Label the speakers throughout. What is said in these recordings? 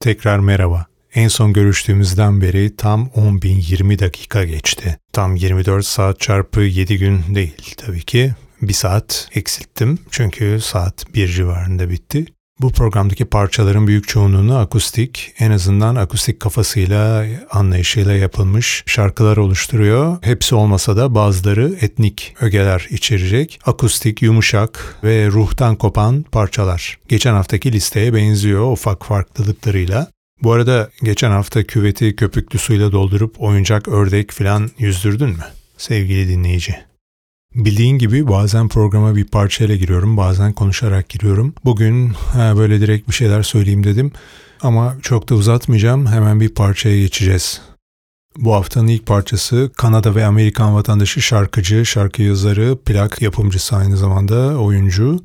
Speaker 1: Tekrar merhaba. En son görüştüğümüzden beri tam 10.020 dakika geçti. Tam 24 saat çarpı 7 gün değil tabii ki. Bir saat eksilttim çünkü saat 1 civarında bitti. Bu programdaki parçaların büyük çoğunluğunu akustik, en azından akustik kafasıyla, anlayışıyla yapılmış şarkılar oluşturuyor. Hepsi olmasa da bazıları etnik ögeler içerecek. Akustik, yumuşak ve ruhtan kopan parçalar. Geçen haftaki listeye benziyor ufak farklılıklarıyla. Bu arada geçen hafta küveti köpüklü suyla doldurup oyuncak ördek falan yüzdürdün mü? Sevgili dinleyici. Bildiğin gibi bazen programa bir parçayla giriyorum, bazen konuşarak giriyorum. Bugün ha, böyle direkt bir şeyler söyleyeyim dedim ama çok da uzatmayacağım. Hemen bir parçaya geçeceğiz. Bu haftanın ilk parçası Kanada ve Amerikan vatandaşı şarkıcı, şarkı yazarı, plak yapımcısı aynı zamanda oyuncu.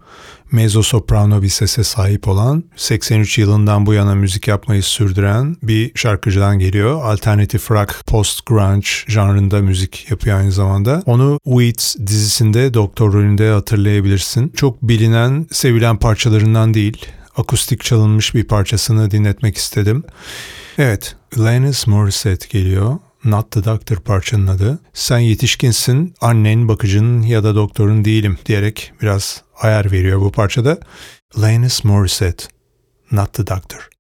Speaker 1: Mezzo soprano bir sese sahip olan, 83 yılından bu yana müzik yapmayı sürdüren bir şarkıcıdan geliyor. Alternative rock, post grunge janrında müzik yapıyor aynı zamanda. Onu Weeds dizisinde doktor rolünde hatırlayabilirsin. Çok bilinen, sevilen parçalarından değil, akustik çalınmış bir parçasını dinletmek istedim. Evet, Alanis Morissette geliyor. Not the Doctor parçanın adı. Sen yetişkinsin, annen, bakıcın ya da doktorun değilim diyerek biraz ayar veriyor bu parçada. Alanis Morissette, Not the Doctor.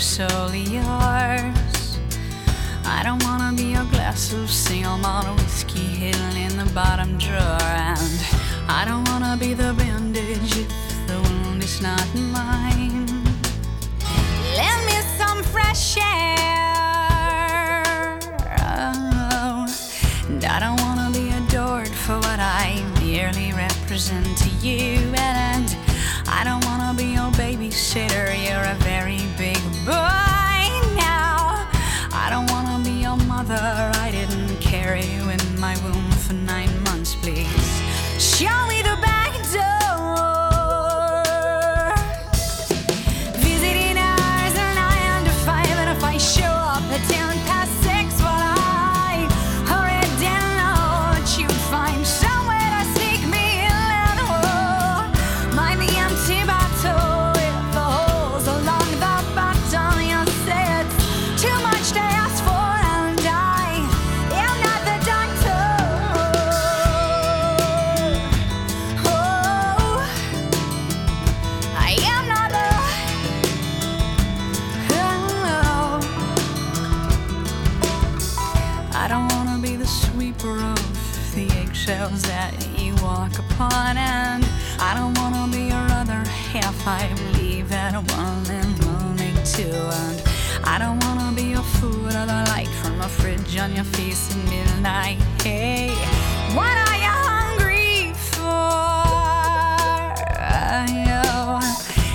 Speaker 2: Solely yours. I don't wanna be a glass of single malt whiskey hidden in the bottom drawer, and I don't wanna be the bandage if the wound is not mine. Lend me some fresh air. Oh, and I don't wanna be adored for what I merely represent to you, and I don't wanna be your babysitter. You're a very but on your face at midnight. Hey, what are you hungry for? Oh,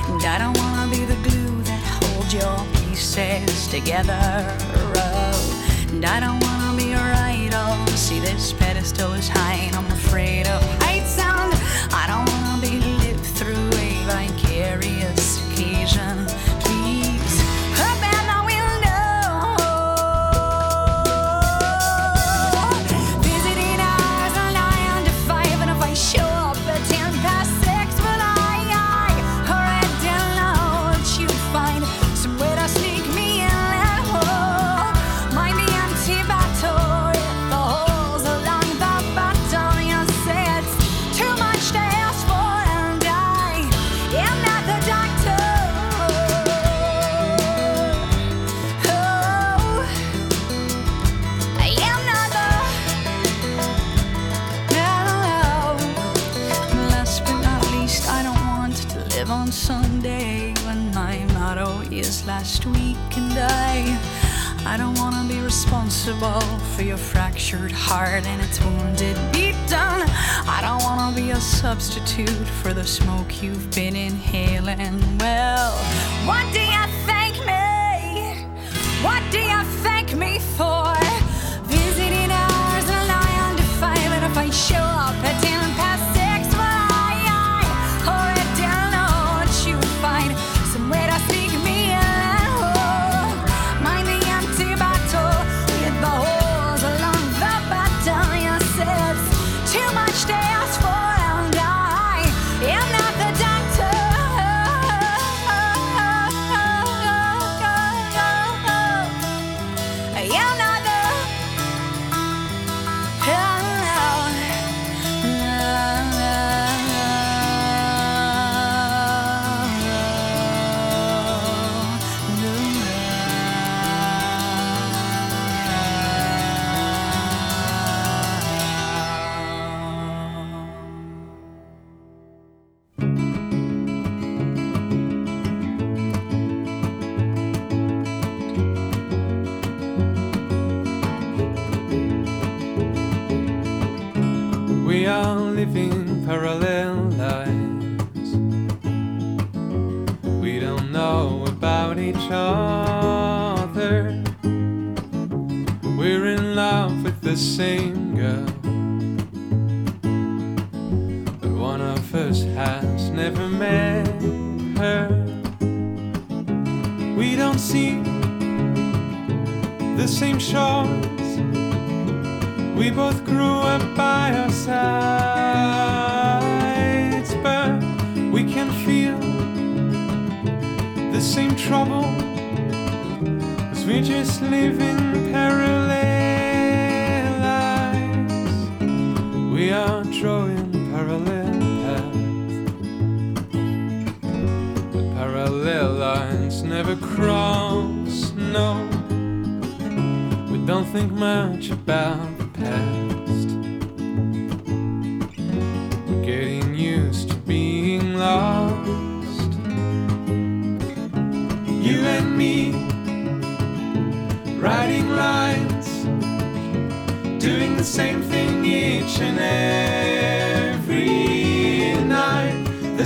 Speaker 2: and I don't wanna be the glue that holds your pieces together. Oh, and I don't wanna be your idol. See, this pedestal is high, and I'm afraid of heights. And I don't wanna be lived through a vicarious occasion. Responsible for your fractured heart and its wounded beaten. I don't wanna be a substitute for the smoke you've been inhaling. Well, what do you thank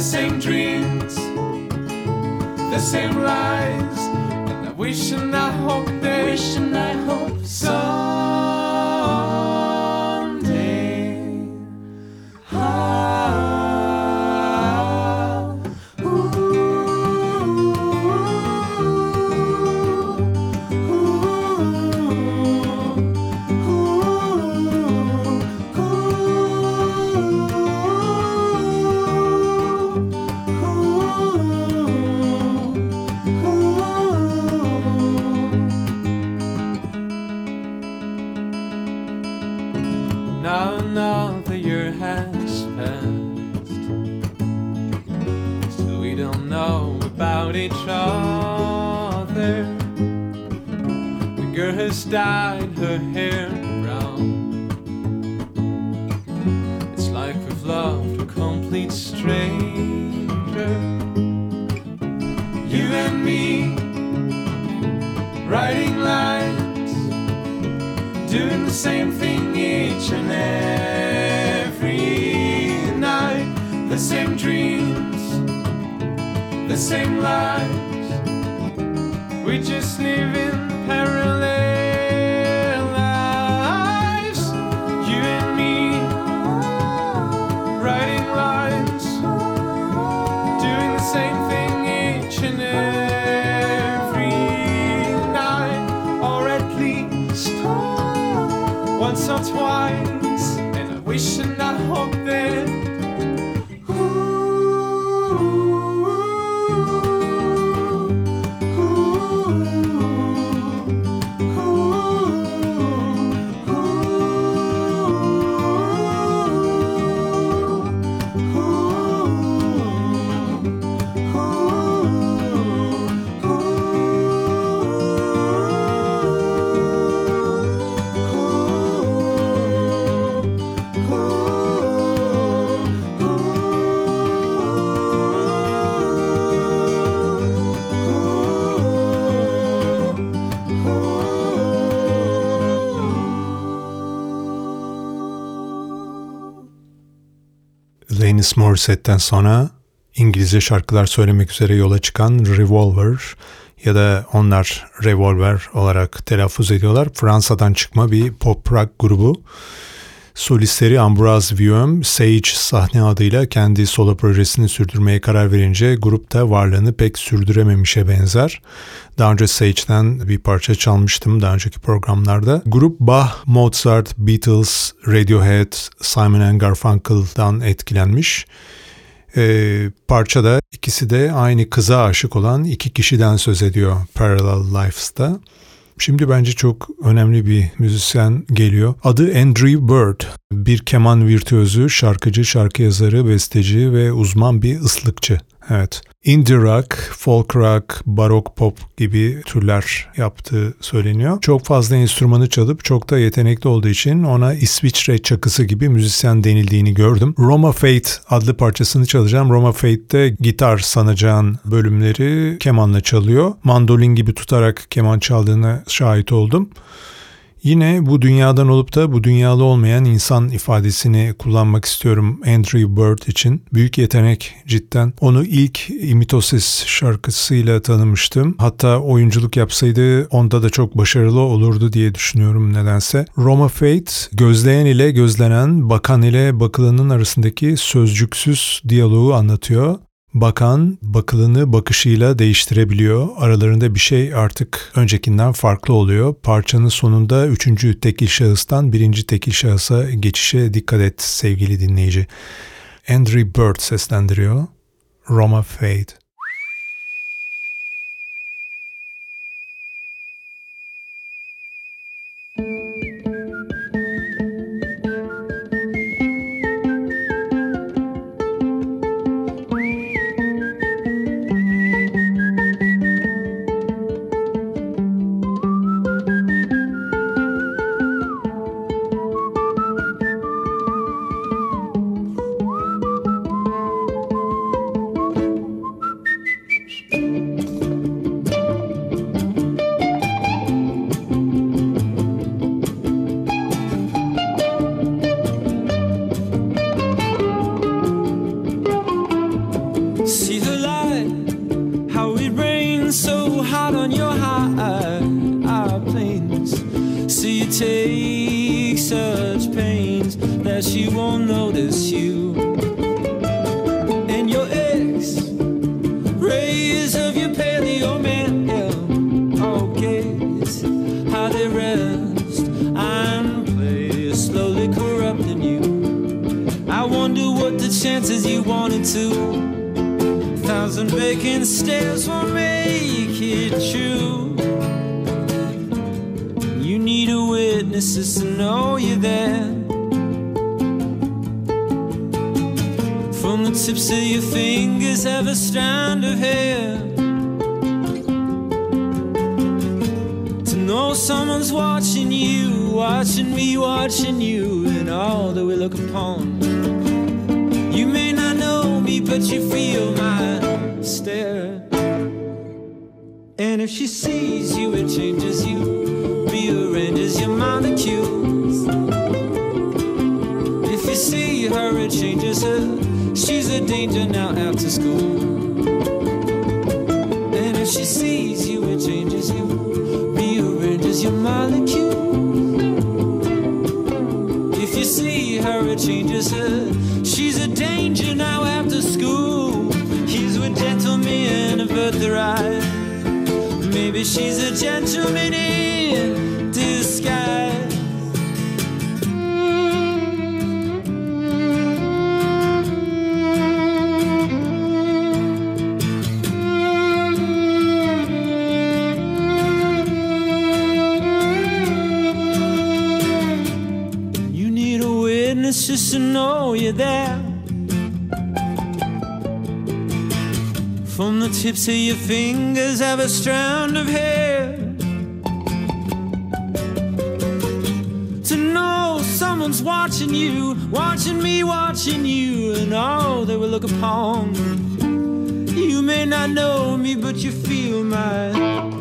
Speaker 3: same dreams, the same lies. And I wish and I hope that wish and I hope someday. Has dyed her hair brown. It's like we've loved a complete stranger. You and me, writing lines doing the same thing each and every night. The same dreams, the same lives. We just live in
Speaker 1: Alanis Morissette'den sonra İngilizce şarkılar söylemek üzere yola çıkan Revolver ya da onlar Revolver olarak telaffuz ediyorlar. Fransa'dan çıkma bir pop rock grubu. Solistleri Ambroise Vieux'm Sage sahne adıyla kendi solo projesini sürdürmeye karar verince grupta varlığını pek sürdürememişe benzer. Daha önce Sage'den bir parça çalmıştım daha önceki programlarda. Grup Bach, Mozart, Beatles, Radiohead, Simon Garfunkel'dan etkilenmiş. Ee, parçada ikisi de aynı kıza aşık olan iki kişiden söz ediyor Parallel Lives'ta. Şimdi bence çok önemli bir müzisyen geliyor. Adı Andrew Bird. Bir keman virtüözü, şarkıcı, şarkı yazarı, besteci ve uzman bir ıslıkçı. Evet. Indie rock, folk rock, barok pop gibi türler yaptığı söyleniyor. Çok fazla enstrümanı çalıp çok da yetenekli olduğu için ona İsviçre çakısı gibi müzisyen denildiğini gördüm. Roma Fate adlı parçasını çalacağım. Roma Fate'de gitar sanacağın bölümleri kemanla çalıyor. Mandolin gibi tutarak keman çaldığına şahit oldum. Yine bu dünyadan olup da bu dünyalı olmayan insan ifadesini kullanmak istiyorum Andrew Bird için. Büyük yetenek cidden. Onu ilk Imitosis şarkısıyla tanımıştım. Hatta oyunculuk yapsaydı onda da çok başarılı olurdu diye düşünüyorum nedense. Roma Fate gözleyen ile gözlenen, bakan ile bakılanın arasındaki sözcüksüz diyaloğu anlatıyor. Bakan bakılını bakışıyla değiştirebiliyor. Aralarında bir şey artık öncekinden farklı oluyor. Parçanın sonunda üçüncü tekil şahıstan birinci tekil şahısa geçişe dikkat et sevgili dinleyici. Andrew Bird seslendiriyor. Roma Fade.
Speaker 4: tears will make it true. You need a witness just to know you're there. From the tips of your fingers, have a strand of hair. To know someone's watching you, watching me, watching you, and all that we look upon. You may not know me, but you feel mine. if she sees you, it changes you, rearranges your molecules. If you see her, it changes her. She's a danger now after school. And if she sees you, it changes you, rearranges your molecules. tips of your fingers have a strand of hair. To know someone's watching you, watching me, watching you, and all they will look upon. You may not know me, but you feel mine.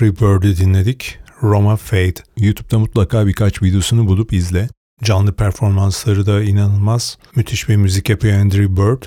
Speaker 1: Andrew Bird'ü dinledik. Roma Fade.
Speaker 5: YouTube'da mutlaka birkaç videosunu bulup izle.
Speaker 1: Canlı performansları da inanılmaz. Müthiş bir müzik yapıyor Andrew Bird.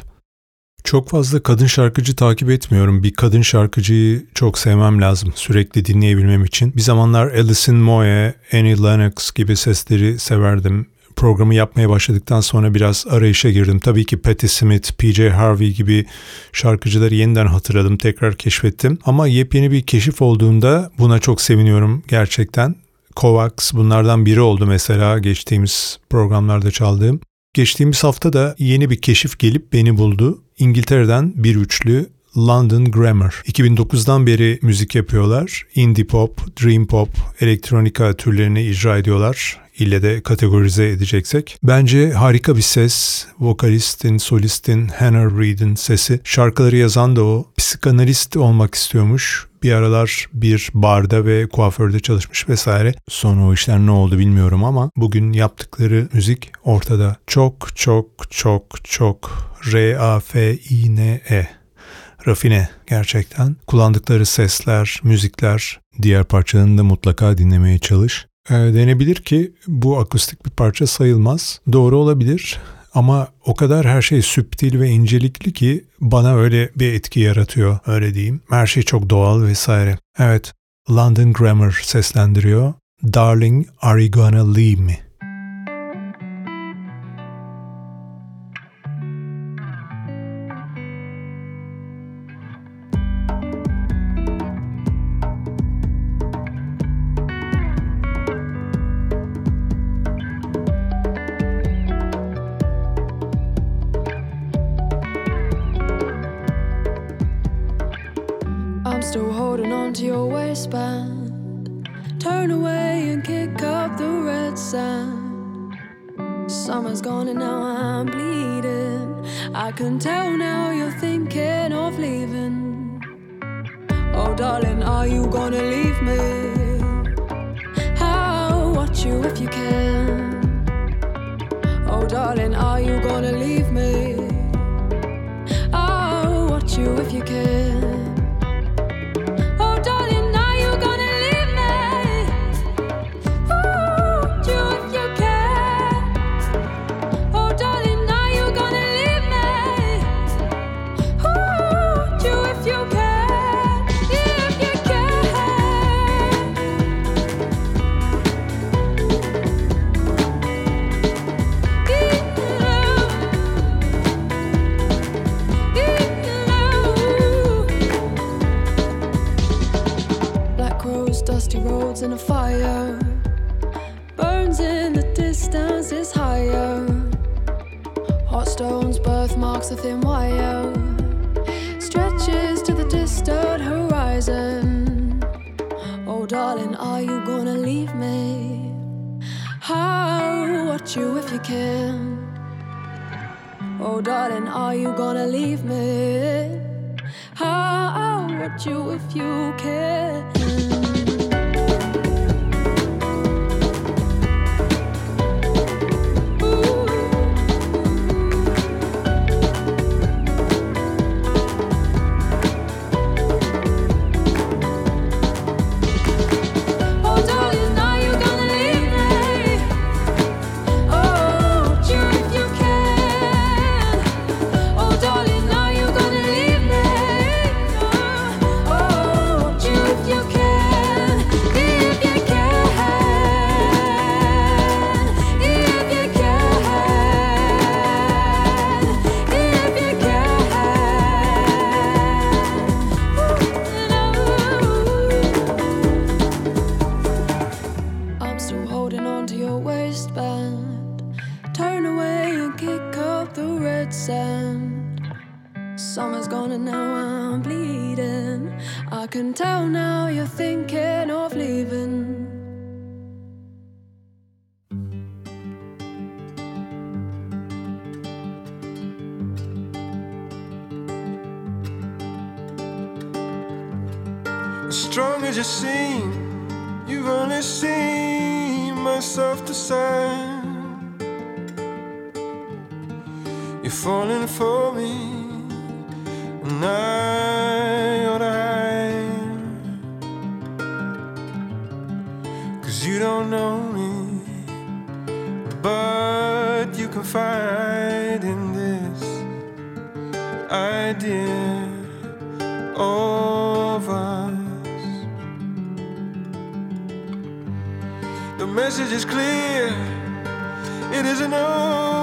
Speaker 1: Çok fazla kadın şarkıcı takip etmiyorum. Bir kadın şarkıcıyı çok sevmem lazım sürekli dinleyebilmem için. Bir zamanlar Alison Moye, Annie Lennox gibi sesleri severdim. Programı yapmaya başladıktan sonra biraz arayışa girdim. Tabii ki Patti Smith, PJ Harvey gibi şarkıcıları yeniden hatırladım, tekrar keşfettim. Ama yepyeni bir keşif olduğunda buna çok seviniyorum gerçekten. Kovacs bunlardan biri oldu mesela geçtiğimiz programlarda çaldığım. Geçtiğimiz hafta da yeni bir keşif gelip beni buldu. İngiltere'den bir üçlü London Grammar. 2009'dan beri müzik yapıyorlar. Indie pop, dream pop, elektronika türlerini icra ediyorlar. İlle de kategorize edeceksek. Bence harika bir ses. Vokalistin, solistin, Hannah Reid'in sesi. Şarkıları yazan da o. Psikanalist olmak istiyormuş. Bir aralar bir barda ve kuaförde çalışmış vesaire. Sonra o işler ne oldu bilmiyorum ama bugün yaptıkları müzik ortada. Çok çok çok çok R-A-F-I-N-E rafine gerçekten. Kullandıkları sesler, müzikler, diğer parçalarını da mutlaka dinlemeye çalış. E, denebilir ki bu akustik bir parça sayılmaz. Doğru olabilir ama o kadar her şey süptil ve incelikli ki bana öyle bir etki yaratıyor öyle diyeyim. Her şey çok doğal vesaire. Evet, London Grammar seslendiriyor. Darling, are you gonna leave me?
Speaker 6: You if you can. Roads, a fire burns in the distance is higher. Hot stones, birthmarks, a thin wire stretches to the distant horizon. Oh, darling, are you gonna leave me? I'll watch you if you can. Oh, darling, are you gonna leave me? I'll watch you if you can. Sand. Summer's gone and now I'm bleeding. I can tell now you're thinking of leaving.
Speaker 7: As strong as you seem, you've only seen myself to side. Falling for me, and I ought to. Cause you don't know me, but you confide in this idea of us. The message is clear, it isn't known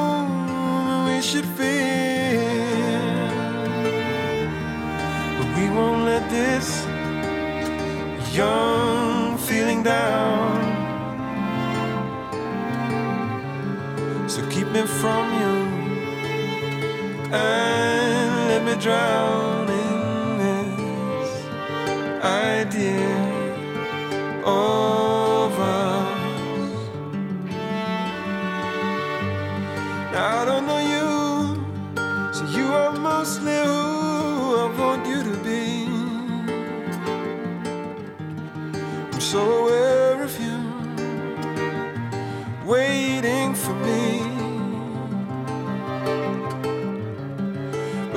Speaker 7: this young feeling down. So keep me from you and let me drown in this idea of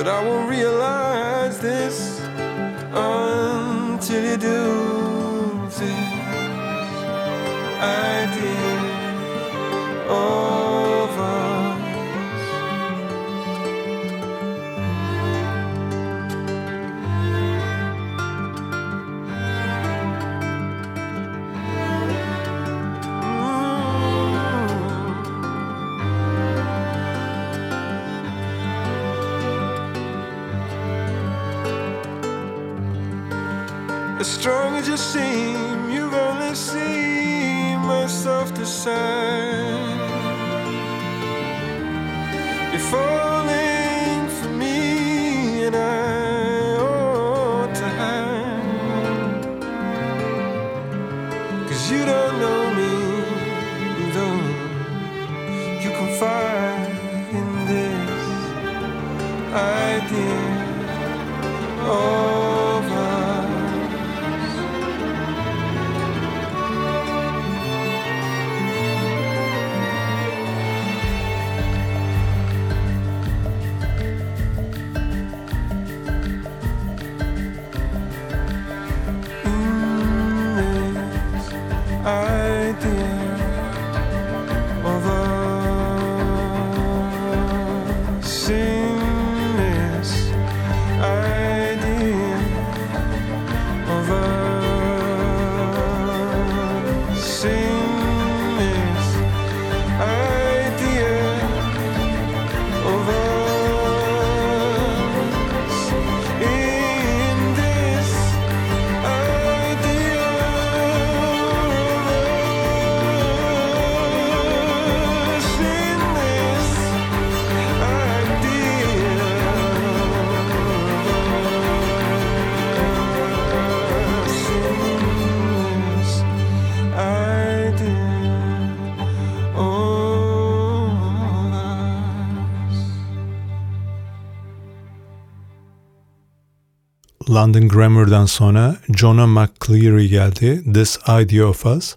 Speaker 7: But I won't realize this until you do. This idea of oh. Strong as you seem, you've only seen my softer side. You're
Speaker 1: London Grammar'dan sonra Jonah McCleary geldi. This Idea of Us.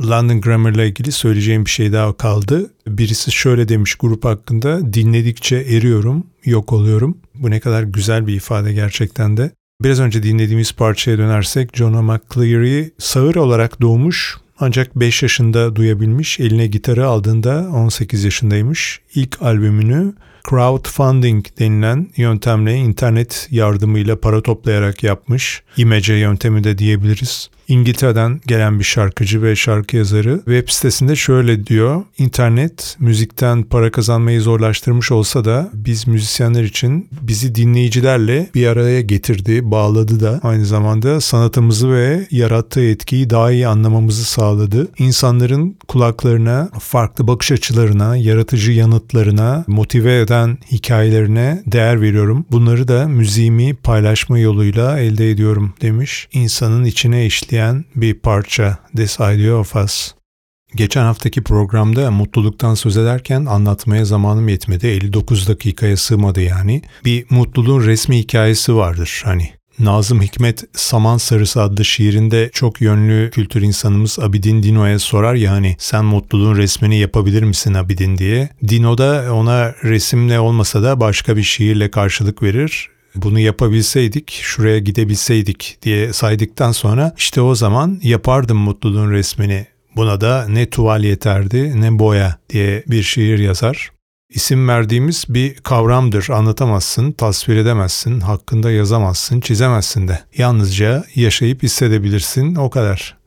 Speaker 1: London Grammar'la ilgili söyleyeceğim bir şey daha kaldı. Birisi şöyle demiş grup hakkında dinledikçe eriyorum, yok oluyorum. Bu ne kadar güzel bir ifade gerçekten de. Biraz önce dinlediğimiz parçaya dönersek Jonah McCleary sağır olarak doğmuş ancak 5 yaşında duyabilmiş. Eline gitarı aldığında 18 yaşındaymış. İlk albümünü crowdfunding denilen yöntemle internet yardımıyla para toplayarak yapmış. İmece yöntemi de diyebiliriz. İngiltere'den gelen bir şarkıcı ve şarkı yazarı web sitesinde şöyle diyor. İnternet müzikten para kazanmayı zorlaştırmış olsa da biz müzisyenler için bizi dinleyicilerle bir araya getirdi, bağladı da aynı zamanda sanatımızı ve yarattığı etkiyi daha iyi anlamamızı sağladı. İnsanların kulaklarına, farklı bakış açılarına, yaratıcı yanıtlarına, motive eden hikayelerine değer veriyorum. Bunları da müziğimi paylaşma yoluyla elde ediyorum demiş. İnsanın içine işleyen bir parça This Idea of Us. Geçen haftaki programda mutluluktan söz ederken anlatmaya zamanım yetmedi. 59 dakikaya sığmadı yani. Bir mutluluğun resmi hikayesi vardır hani. Nazım Hikmet Saman Sarısı adlı şiirinde çok yönlü kültür insanımız Abidin Dino'ya sorar ya hani sen mutluluğun resmini yapabilir misin Abidin diye. Dino da ona resimle olmasa da başka bir şiirle karşılık verir. Bunu yapabilseydik, şuraya gidebilseydik diye saydıktan sonra işte o zaman yapardım mutluluğun resmini. Buna da ne tuval yeterdi ne boya diye bir şiir yazar. İsim verdiğimiz bir kavramdır. Anlatamazsın, tasvir edemezsin, hakkında yazamazsın, çizemezsin de. Yalnızca yaşayıp hissedebilirsin o kadar.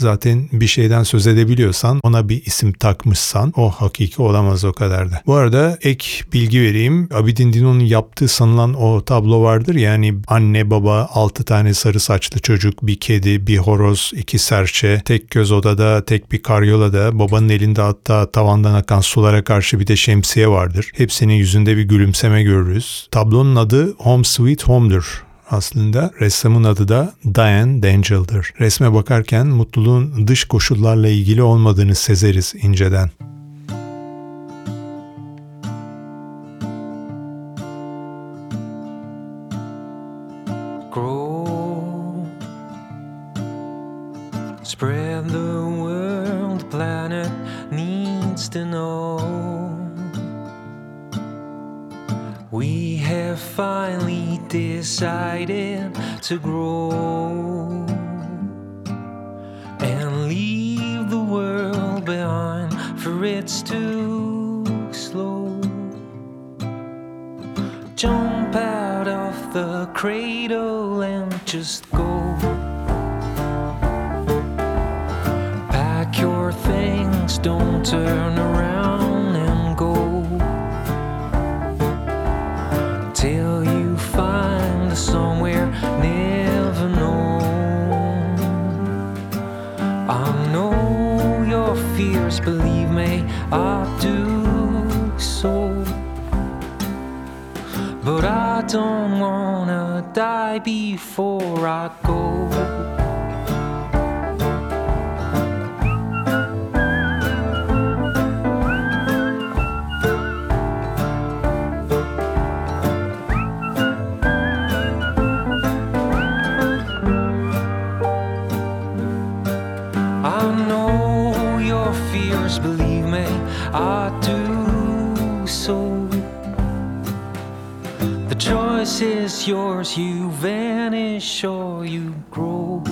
Speaker 1: Zaten bir şeyden söz edebiliyorsan, ona bir isim takmışsan o hakiki olamaz o kadar da. Bu arada ek bilgi vereyim. Abidin Dino'nun yaptığı sanılan o tablo vardır. Yani anne baba, altı tane sarı saçlı çocuk, bir kedi, bir horoz, iki serçe, tek göz odada, tek bir karyolada, babanın elinde hatta tavandan akan sulara karşı bir de şemsiye vardır. Hepsinin yüzünde bir gülümseme görürüz. Tablonun adı Home Sweet Home'dur. Aslında ressamın adı da Diane Dangel'dır. Resme bakarken mutluluğun dış koşullarla ilgili olmadığını sezeriz inceden.
Speaker 8: Spread the world, planet needs to know. Finally decided to grow and leave the world behind, for it's too slow. Jump out of the cradle and just go. Pack your things, don't turn around don't wanna die before I go. Choice is yours, you vanish or you grow.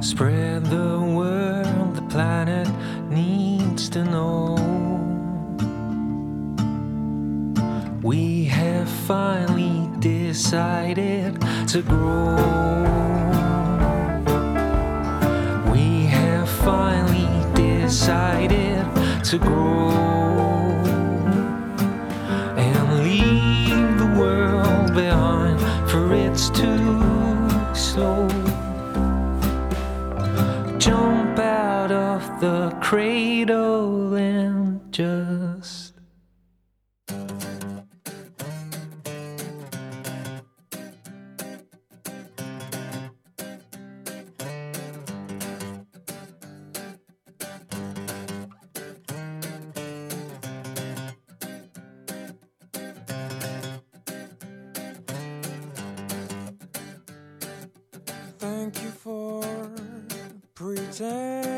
Speaker 8: Spread the word, the planet needs to know. We have finally decided to grow. We have finally decided to grow cradle and just
Speaker 4: Thank you for pretending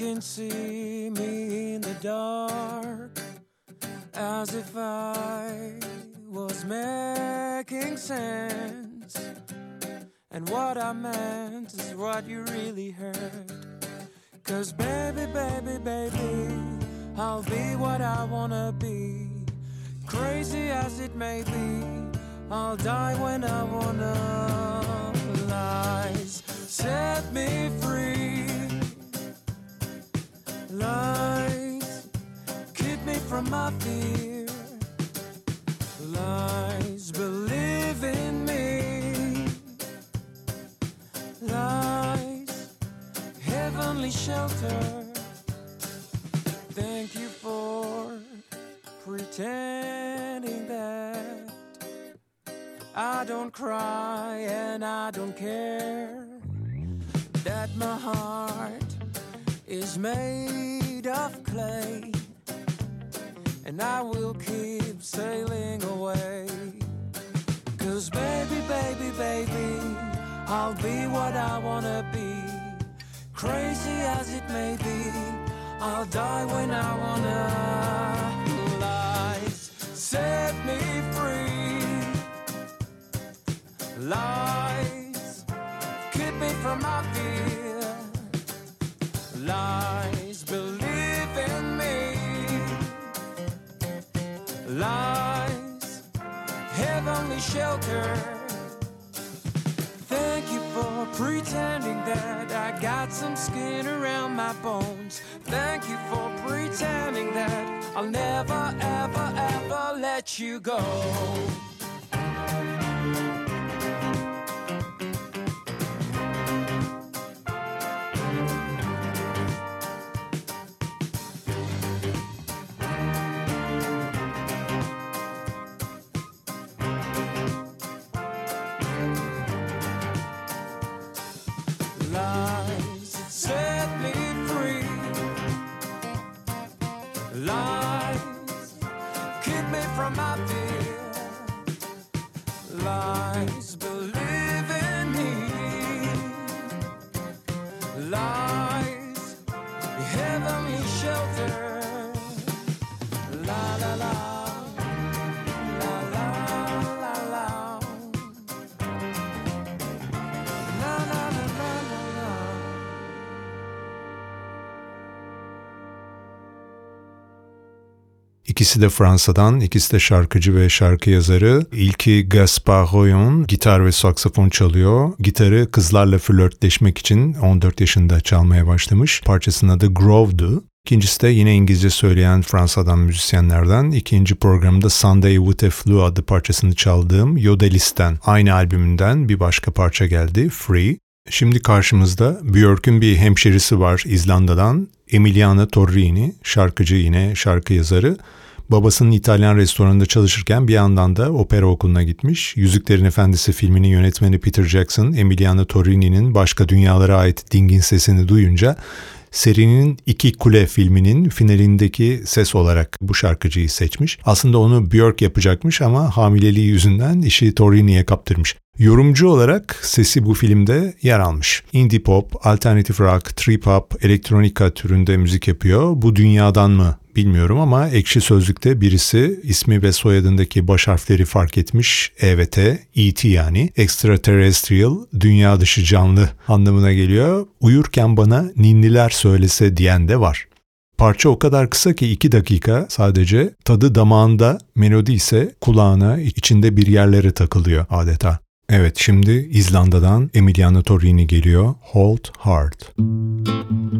Speaker 4: can see me in the dark as if I was making sense. And what I meant is what you really heard. Cause baby, baby, baby, I'll be what I wanna be. Crazy as it may be, I'll die when I wanna. Lies set me free. Lies keep me from my fear. Lies believe in me. Lies heavenly shelter. Thank you for pretending that I don't cry and I don't care that my heart is made of clay and I will keep sailing away. Cause baby, baby, baby, I'll be what I wanna be. Crazy as it may be, I'll die when I wanna. Lies set me free. Lies keep me from my fear. Shelter. Thank you for pretending that I got some skin around my bones. Thank you for pretending that I'll never, ever, ever let you go.
Speaker 1: İkisi de Fransa'dan, ikisi de şarkıcı ve şarkı yazarı. İlki Gaspard Royon, gitar ve saksafon çalıyor. Gitarı kızlarla flörtleşmek için 14 yaşında çalmaya başlamış. Parçasının adı Grove'du. İkincisi de yine İngilizce söyleyen Fransa'dan müzisyenlerden. İkinci programda Sunday with a Flu adlı parçasını çaldığım Yodelis'ten aynı albümünden bir başka parça geldi, Free. Şimdi karşımızda Björk'ün bir hemşerisi var İzlanda'dan. Emiliana Torrini, şarkıcı yine şarkı yazarı. Babasının İtalyan restoranında çalışırken bir yandan da opera okuluna gitmiş. Yüzüklerin Efendisi filminin yönetmeni Peter Jackson, Emiliana Torrini'nin başka dünyalara ait dingin sesini duyunca serinin İki Kule filminin finalindeki ses olarak bu şarkıcıyı seçmiş. Aslında onu Björk yapacakmış ama hamileliği yüzünden işi Torrini'ye kaptırmış. Yorumcu olarak sesi bu filmde yer almış. Indie pop, alternative rock, trip hop, elektronika türünde müzik yapıyor. Bu dünyadan mı bilmiyorum ama ekşi sözlükte birisi ismi ve soyadındaki baş harfleri fark etmiş. E ve T, E.T. yani extraterrestrial, dünya dışı canlı anlamına geliyor. Uyurken bana ninniler söylese diyen de var. Parça o kadar kısa ki 2 dakika sadece tadı damağında, melodi ise kulağına, içinde bir yerlere takılıyor adeta. Evet şimdi İzlanda'dan Emiliano Torrini geliyor. Hold Hard.
Speaker 9: Hold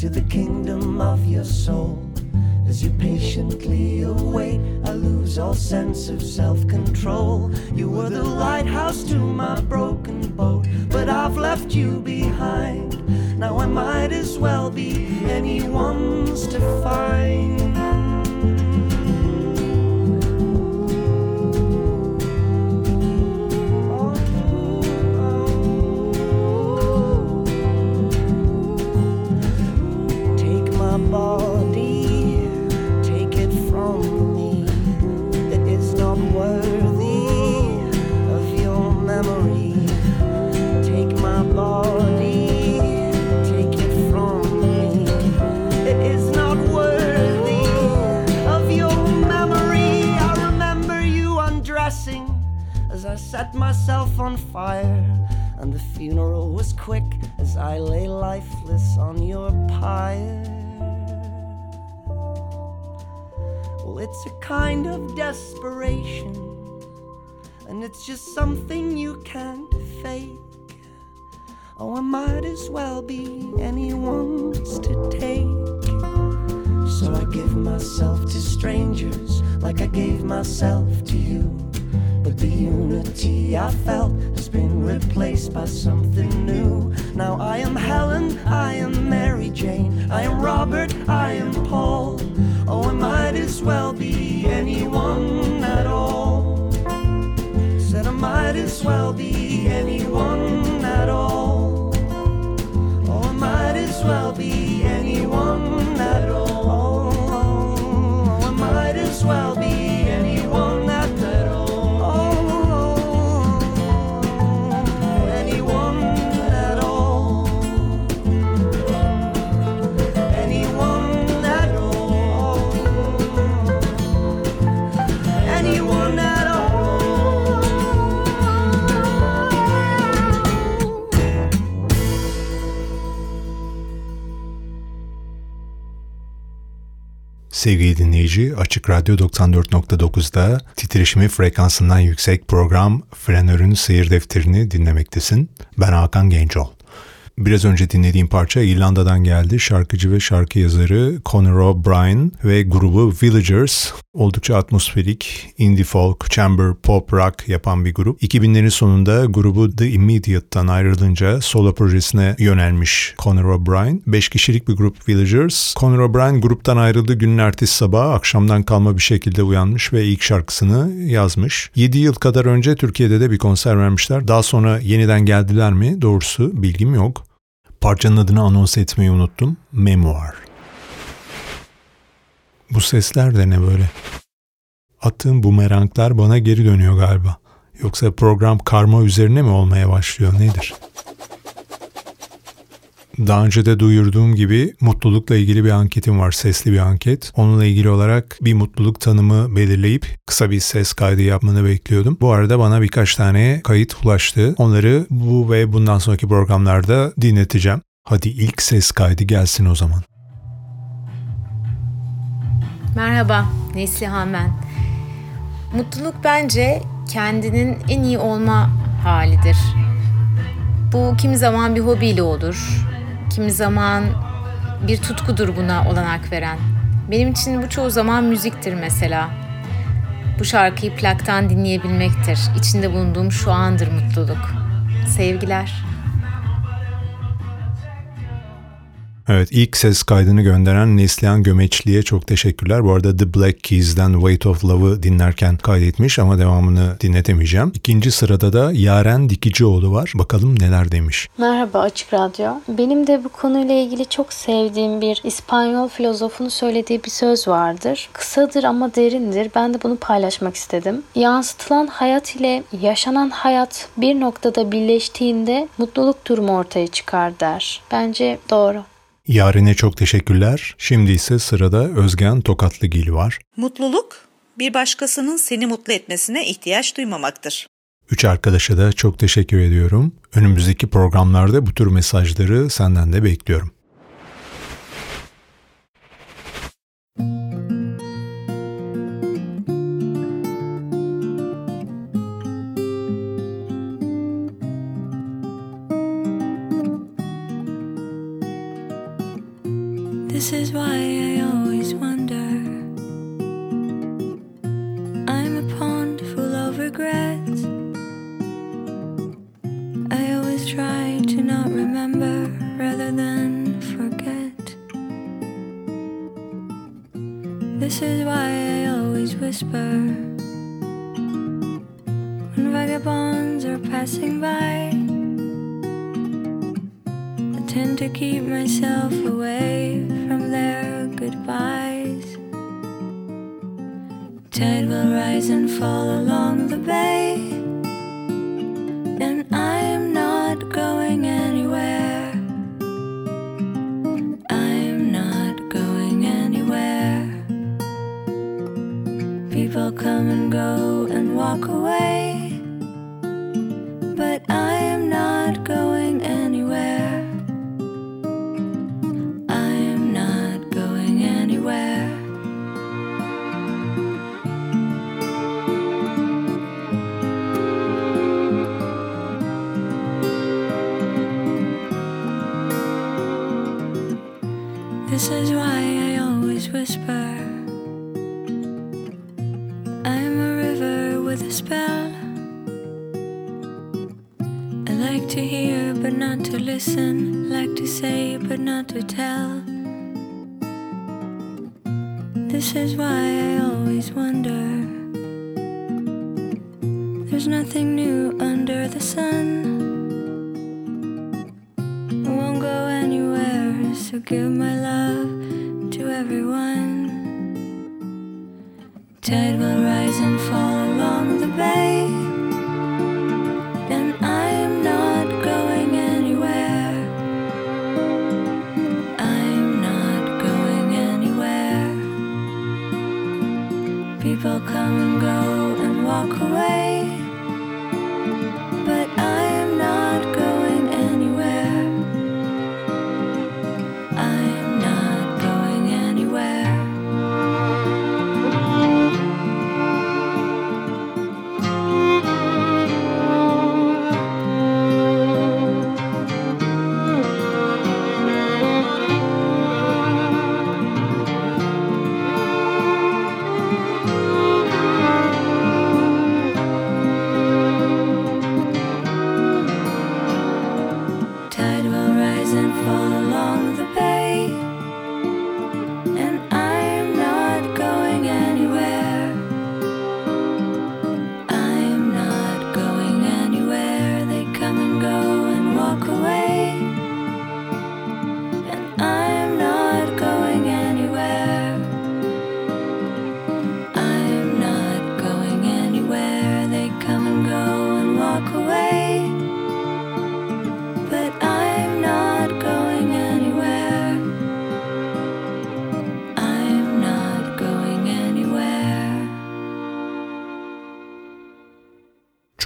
Speaker 10: to the kingdom of your soul. As you patiently await, I lose all sense of self control. You were the lighthouse to my broken boat, but I've left you behind. Now I might as well be anyone's to find. Set myself on fire. And the funeral was quick as I lay lifeless on your pyre. Well, it's a kind of desperation, and it's just something you can't fake. Oh, I might as well be anyone's to take. So I give myself to strangers like I gave myself to you. But the unity I felt has been replaced by something new. Now I am Helen, I am Mary Jane, I am Robert, I am Paul. Oh, I might as well be anyone at all. Said I might as well be anyone at all. Oh, I might as well be anyone at all. Oh, I might as well
Speaker 1: Sevgili dinleyici, Açık Radyo 94.9'da titreşimi frekansından yüksek program Frenör'ün Seyir Defteri'ni dinlemektesin. Ben Hakan Gencol. Biraz önce dinlediğim parça İrlanda'dan geldi. Şarkıcı ve şarkı yazarı Conor O'Brien ve grubu Villagers oldukça atmosferik, indie folk, chamber, pop rock yapan bir grup. 2000'lerin sonunda grubu The Immediate'dan ayrılınca solo projesine yönelmiş Conor O'Brien. 5 kişilik bir grup Villagers. Conor O'Brien gruptan ayrıldığı günün ertesi sabahı akşamdan kalma bir şekilde uyanmış ve ilk şarkısını yazmış. 7 yıl kadar önce Türkiye'de de bir konser vermişler. Daha sonra yeniden geldiler mi? Doğrusu bilgim yok. Parçanın adını anons etmeyi unuttum. Memoir. Bu sesler de ne böyle? Attığım bumeranglar bana geri dönüyor galiba. Yoksa program karma üzerine mi olmaya başlıyor nedir? Daha önce de duyurduğum gibi mutlulukla ilgili bir anketim var, sesli bir anket. Onunla ilgili olarak bir mutluluk tanımı belirleyip kısa bir ses kaydı yapmanı bekliyordum. Bu arada bana birkaç tane kayıt ulaştı. Onları bu ve bundan sonraki programlarda dinleteceğim. Hadi ilk ses kaydı gelsin o zaman.
Speaker 11: Merhaba, Neslihan ben. Mutluluk bence kendinin en iyi olma halidir. Bu kimi zaman bir hobiyle olur, kimi zaman bir tutkudur buna olanak veren. Benim için bu çoğu zaman müziktir mesela. Bu şarkıyı plaktan dinleyebilmektir. İçinde bulunduğum şu andır mutluluk. Sevgiler.
Speaker 1: Evet ilk ses kaydını gönderen Neslihan Gömeçli'ye çok teşekkürler. Bu arada The Black Keys'den Weight of Love'ı dinlerken kaydetmiş ama devamını dinletemeyeceğim. İkinci sırada da Yaren Dikicioğlu var. Bakalım neler demiş.
Speaker 12: Merhaba Açık Radyo. Benim de bu konuyla ilgili çok sevdiğim bir İspanyol filozofun söylediği bir söz vardır. Kısadır ama derindir. Ben de bunu paylaşmak istedim. Yansıtılan hayat ile yaşanan hayat bir noktada birleştiğinde mutluluk durumu ortaya çıkar der. Bence doğru.
Speaker 1: Yaren'e çok teşekkürler. Şimdi ise sırada Özgen Tokatlıgil var.
Speaker 13: Mutluluk, bir başkasının seni mutlu etmesine ihtiyaç duymamaktır.
Speaker 1: Üç arkadaşa da çok teşekkür ediyorum. Önümüzdeki programlarda bu tür mesajları senden de bekliyorum.
Speaker 2: This is why I always wonder. I'm a pond full of regrets. I always try to not remember rather than forget. This is why I always whisper when vagabonds are passing by. I tend to keep myself away Tide will rise and fall along the bay,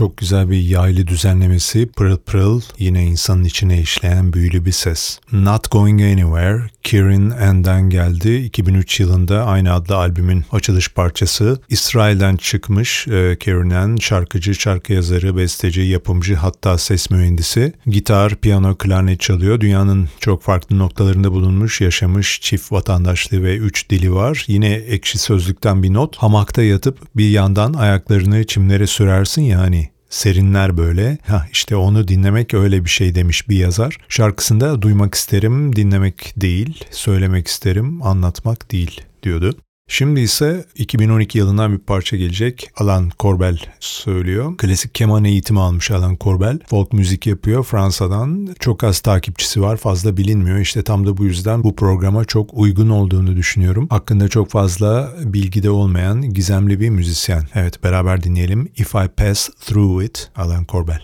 Speaker 1: Çok güzel bir yaylı düzenlemesi, pırıl pırıl yine insanın içine işleyen büyülü bir ses. Not Going Anywhere, Kieran Ann'den geldi. 2003 yılında aynı adlı albümün açılış parçası. İsrail'den çıkmış e, Kieran Ann, şarkıcı, şarkı yazarı, besteci, yapımcı hatta ses mühendisi. Gitar, piyano, klarnet çalıyor. Dünyanın çok farklı noktalarında bulunmuş, yaşamış, çift vatandaşlığı ve üç dili var. Yine ekşi sözlükten bir not. Hamakta yatıp bir yandan ayaklarını çimlere sürersin ya hani serinler böyle. Ha işte onu dinlemek öyle bir şey demiş bir yazar. Şarkısında duymak isterim, dinlemek değil, söylemek isterim, anlatmak değil diyordu. Şimdi ise 2012 yılından bir parça gelecek. Alan Corbel söylüyor. Klasik keman eğitimi almış Alan Corbel. Folk müzik yapıyor Fransa'dan. Çok az takipçisi var fazla bilinmiyor. İşte tam da bu yüzden bu programa çok uygun olduğunu düşünüyorum. Hakkında çok fazla bilgide olmayan gizemli bir müzisyen. Evet beraber dinleyelim. If I Pass Through It Alan Corbel.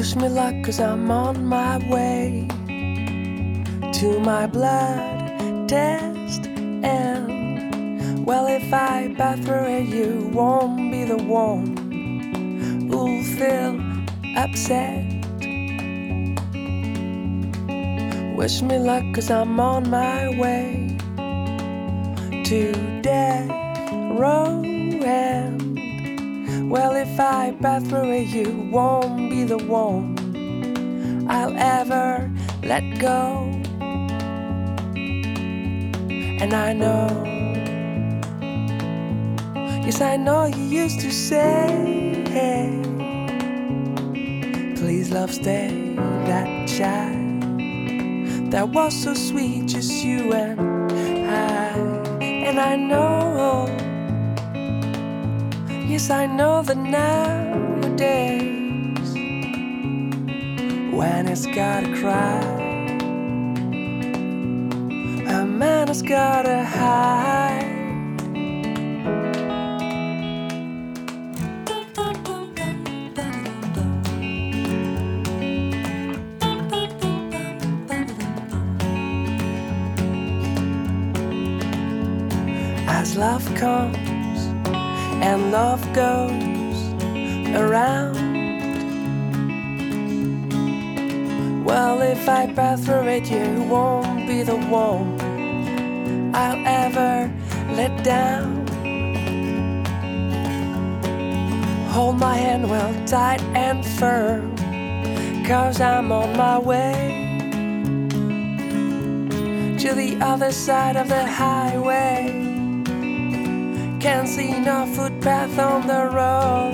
Speaker 14: Wish me luck, cause I'm on my way to my blood test. And well, if I pass through it, you won't be the one who'll feel upset. Wish me luck, cause I'm on my way to death row. And well, if I pass through it, you won't be the one I'll ever let go. And I know, yes, I know you used to say, hey, please, love, stay that child that was so sweet, just you and I. And I know. Yes, I know that nowadays, when it's gotta cry, a man has gotta hide. As love comes love goes around. Well, if I pass through it, you won't be the one I'll ever let down. Hold my hand well tight and firm, cause I'm on my way to the other side of the highway. Can't see no footpath on the road.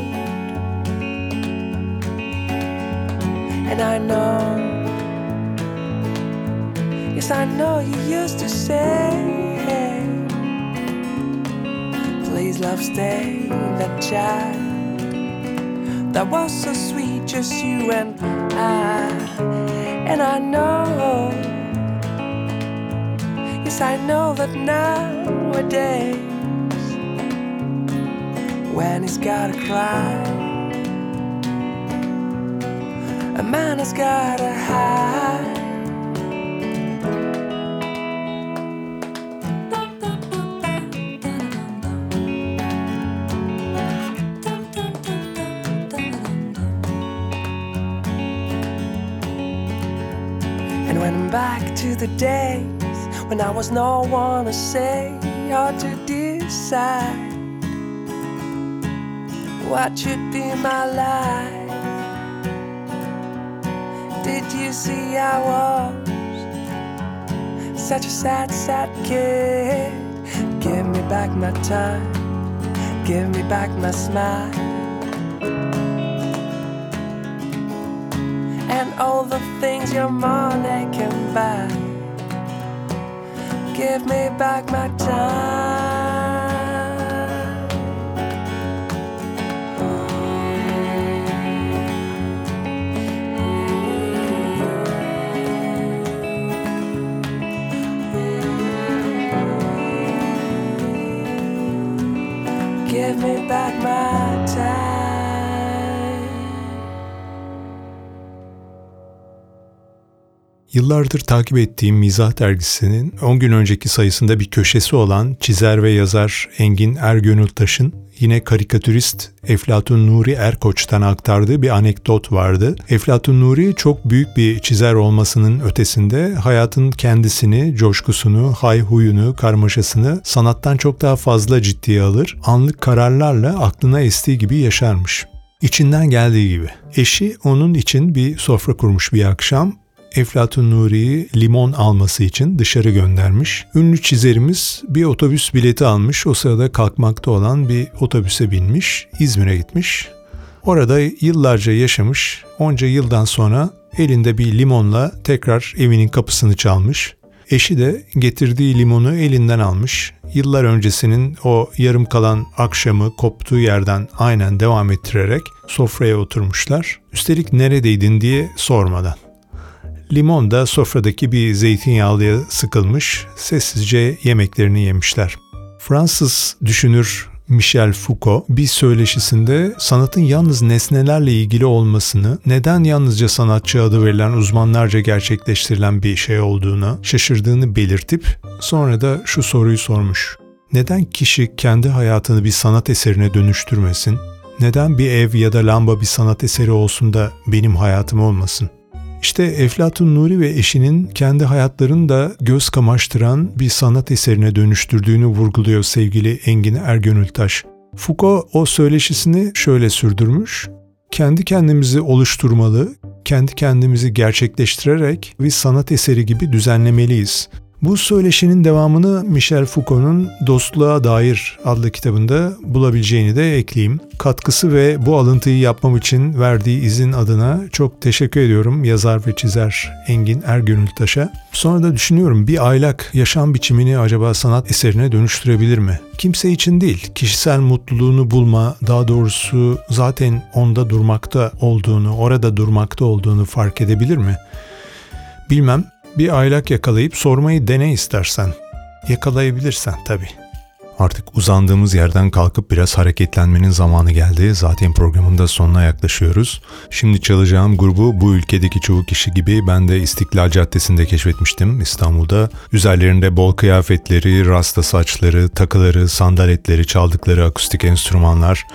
Speaker 14: And I know, yes, I know you used to say, Please, love, stay that child that was so sweet, just you and I. And I know, yes, I know that nowadays when he's gotta cry. A man has gotta hide. And when I'm back to the days when I was no one to say or to decide what should be my life. Did you see I was such a sad, sad kid? Give me back my time, give me back my smile. And all the things your money can buy. Give me back my time.
Speaker 1: Yıllardır takip ettiğim Mizah dergisinin 10 gün önceki sayısında bir köşesi olan çizer ve yazar Engin Ergönültaş'ın yine karikatürist Eflatun Nuri Erkoç'tan aktardığı bir anekdot vardı. Eflatun Nuri çok büyük bir çizer olmasının ötesinde hayatın kendisini, coşkusunu, hayhuyunu, karmaşasını sanattan çok daha fazla ciddiye alır, anlık kararlarla aklına estiği gibi yaşarmış. İçinden geldiği gibi. Eşi onun için bir sofra kurmuş bir akşam Eflatun Nuri'yi limon alması için dışarı göndermiş. Ünlü çizerimiz bir otobüs bileti almış. O sırada kalkmakta olan bir otobüse binmiş. İzmir'e gitmiş. Orada yıllarca yaşamış. Onca yıldan sonra elinde bir limonla tekrar evinin kapısını çalmış. Eşi de getirdiği limonu elinden almış. Yıllar öncesinin o yarım kalan akşamı koptuğu yerden aynen devam ettirerek sofraya oturmuşlar. Üstelik neredeydin diye sormadan. Limon da sofradaki bir zeytinyağlıya sıkılmış, sessizce yemeklerini yemişler. Fransız düşünür Michel Foucault bir söyleşisinde sanatın yalnız nesnelerle ilgili olmasını, neden yalnızca sanatçı adı verilen uzmanlarca gerçekleştirilen bir şey olduğunu şaşırdığını belirtip sonra da şu soruyu sormuş. Neden kişi kendi hayatını bir sanat eserine dönüştürmesin? Neden bir ev ya da lamba bir sanat eseri olsun da benim hayatım olmasın? İşte Eflatun Nuri ve eşinin kendi hayatlarını da göz kamaştıran bir sanat eserine dönüştürdüğünü vurguluyor sevgili Engin Ergönültaş. Foucault o söyleşisini şöyle sürdürmüş. Kendi kendimizi oluşturmalı, kendi kendimizi gerçekleştirerek bir sanat eseri gibi düzenlemeliyiz. Bu söyleşinin devamını Michel Foucault'un Dostluğa Dair adlı kitabında bulabileceğini de ekleyeyim. Katkısı ve bu alıntıyı yapmam için verdiği izin adına çok teşekkür ediyorum yazar ve çizer Engin Ergönültaş'a. Sonra da düşünüyorum bir aylak yaşam biçimini acaba sanat eserine dönüştürebilir mi? Kimse için değil, kişisel mutluluğunu bulma, daha doğrusu zaten onda durmakta olduğunu, orada durmakta olduğunu fark edebilir mi? Bilmem bir aylak yakalayıp sormayı dene istersen. Yakalayabilirsen tabii. Artık uzandığımız yerden kalkıp biraz hareketlenmenin zamanı geldi. Zaten programın da sonuna yaklaşıyoruz. Şimdi çalacağım grubu bu ülkedeki çoğu kişi gibi ben de İstiklal Caddesi'nde keşfetmiştim İstanbul'da. Üzerlerinde bol kıyafetleri, rasta saçları, takıları, sandaletleri, çaldıkları akustik enstrümanlar,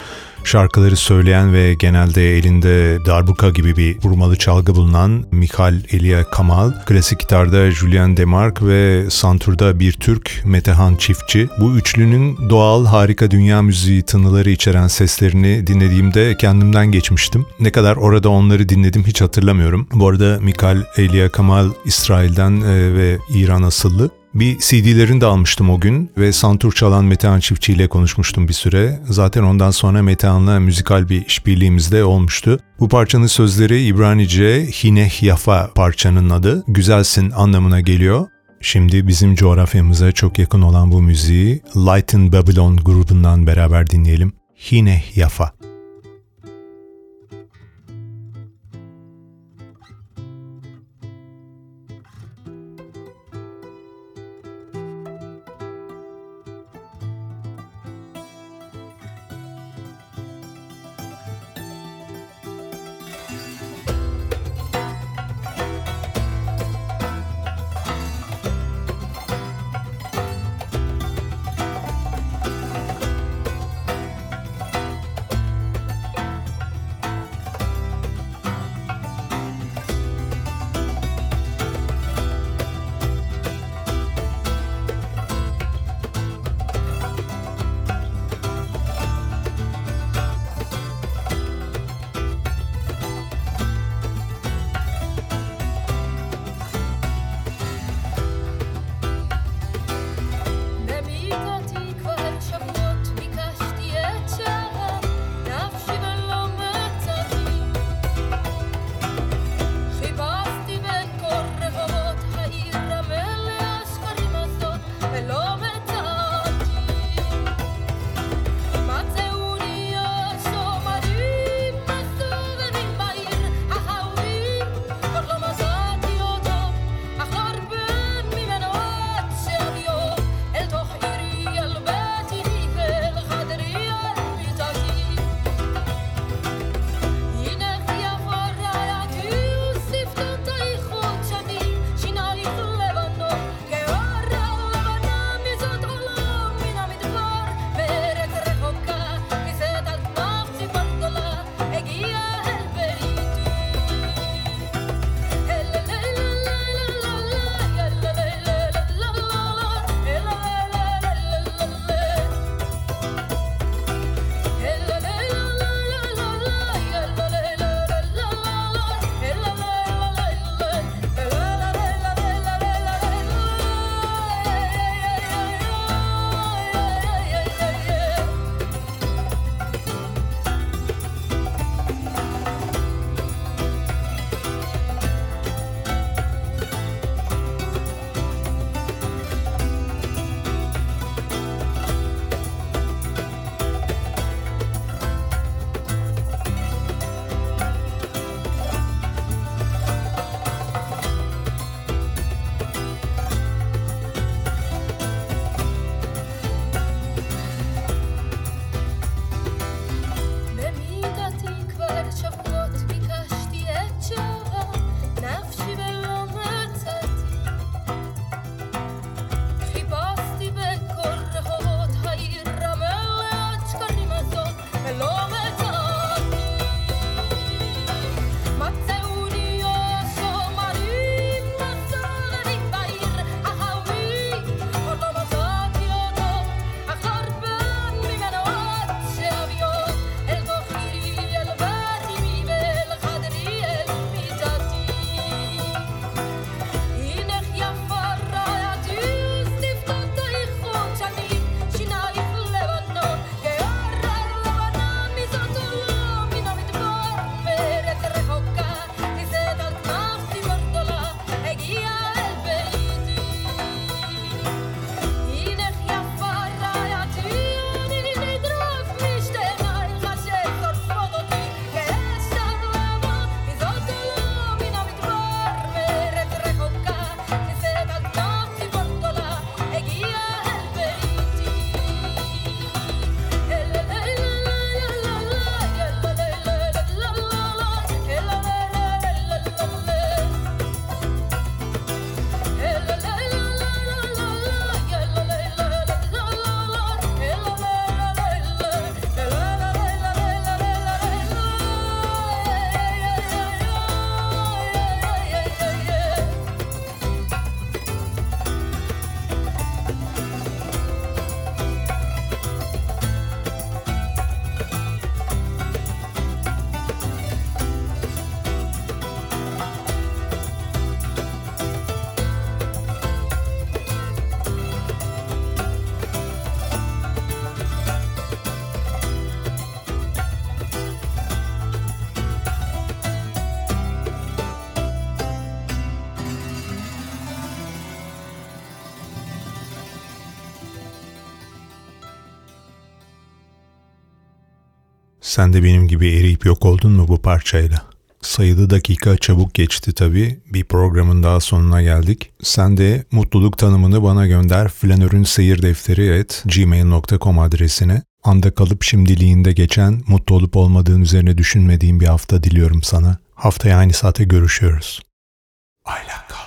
Speaker 1: Şarkıları söyleyen ve genelde elinde darbuka gibi bir vurmalı çalgı bulunan Michal Elia Kamal, klasik gitarda Julian Demark ve santurda bir Türk Metehan Çiftçi. Bu üçlünün doğal harika dünya müziği tınıları içeren seslerini dinlediğimde kendimden geçmiştim. Ne kadar orada onları dinledim hiç hatırlamıyorum. Bu arada Michal Elia Kamal İsrail'den e, ve İran asıllı. Bir CD'lerini de almıştım o gün ve santur çalan Metehan Çiftçi ile konuşmuştum bir süre. Zaten ondan sonra Metehan'la müzikal bir işbirliğimiz de olmuştu. Bu parçanın sözleri İbranice Hineh Yafa parçanın adı. Güzelsin anlamına geliyor. Şimdi bizim coğrafyamıza çok yakın olan bu müziği Light in Babylon grubundan beraber dinleyelim. Hineh Yafa. Sen de benim gibi eriyip yok oldun mu bu parçayla? Sayılı dakika çabuk geçti tabii. Bir programın daha sonuna geldik. Sen de mutluluk tanımını bana gönder. Flanörün seyir defteri et gmail.com adresine. Anda kalıp şimdiliğinde geçen, mutlu olup olmadığın üzerine düşünmediğim bir hafta diliyorum sana. Haftaya aynı saate görüşüyoruz. Ayla kal.